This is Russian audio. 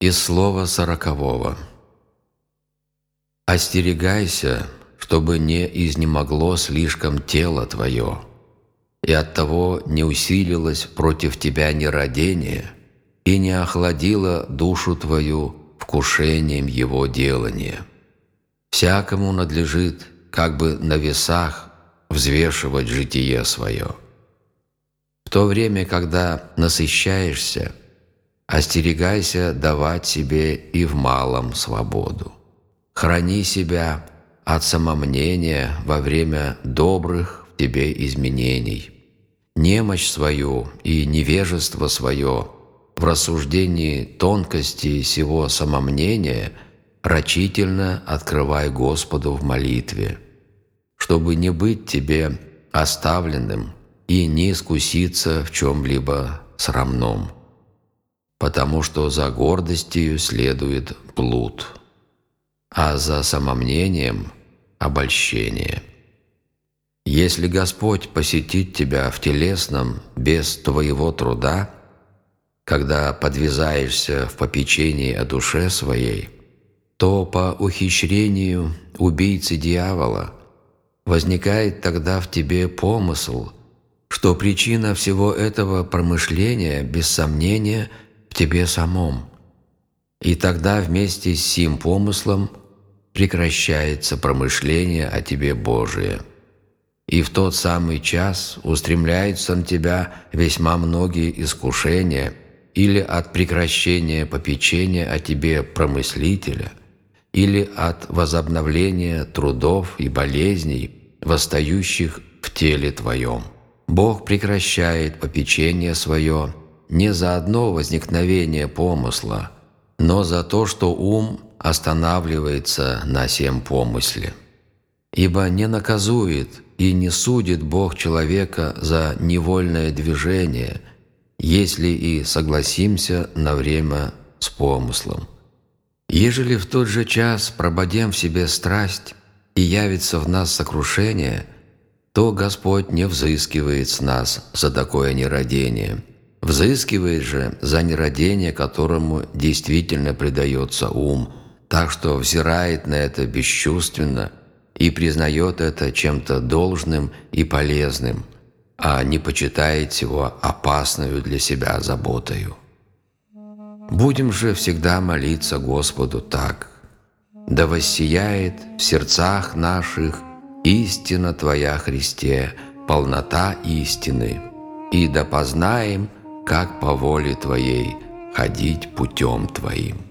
Из слова сорокового. «Остерегайся, чтобы не изнемогло слишком тело твое, и оттого не усилилось против тебя нерадение, и не охладило душу твою вкушением его делания. Всякому надлежит, как бы на весах, взвешивать житие свое. В то время, когда насыщаешься – Остерегайся давать себе и в малом свободу. Храни себя от самомнения во время добрых в тебе изменений. Немощь свою и невежество свое в рассуждении тонкости сего самомнения рачительно открывай Господу в молитве, чтобы не быть тебе оставленным и не искуситься в чем-либо срамном потому что за гордостью следует блуд, а за самомнением – обольщение. Если Господь посетит тебя в телесном без твоего труда, когда подвязаешься в попечении о душе своей, то по ухищрению убийцы дьявола возникает тогда в тебе помысл, что причина всего этого промышления, без сомнения – в тебе самом. И тогда вместе с сим помыслом прекращается промышление о тебе Божие. И в тот самый час устремляются на тебя весьма многие искушения или от прекращения попечения о тебе промыслителя, или от возобновления трудов и болезней, восстающих в теле твоем. Бог прекращает попечение свое не за одно возникновение помысла, но за то, что ум останавливается на сем помысле. Ибо не наказует и не судит Бог человека за невольное движение, если и согласимся на время с помыслом. Ежели в тот же час прободем в себе страсть и явится в нас сокрушение, то Господь не взыскивает с нас за такое нерадение – Взыскивает же за нерадение, которому действительно предается ум, так что взирает на это бесчувственно и признает это чем-то должным и полезным, а не почитает его опасную для себя заботою. Будем же всегда молиться Господу так. Да воссияет в сердцах наших истина Твоя, Христе, полнота истины, и да познаем – как по воле Твоей ходить путем Твоим.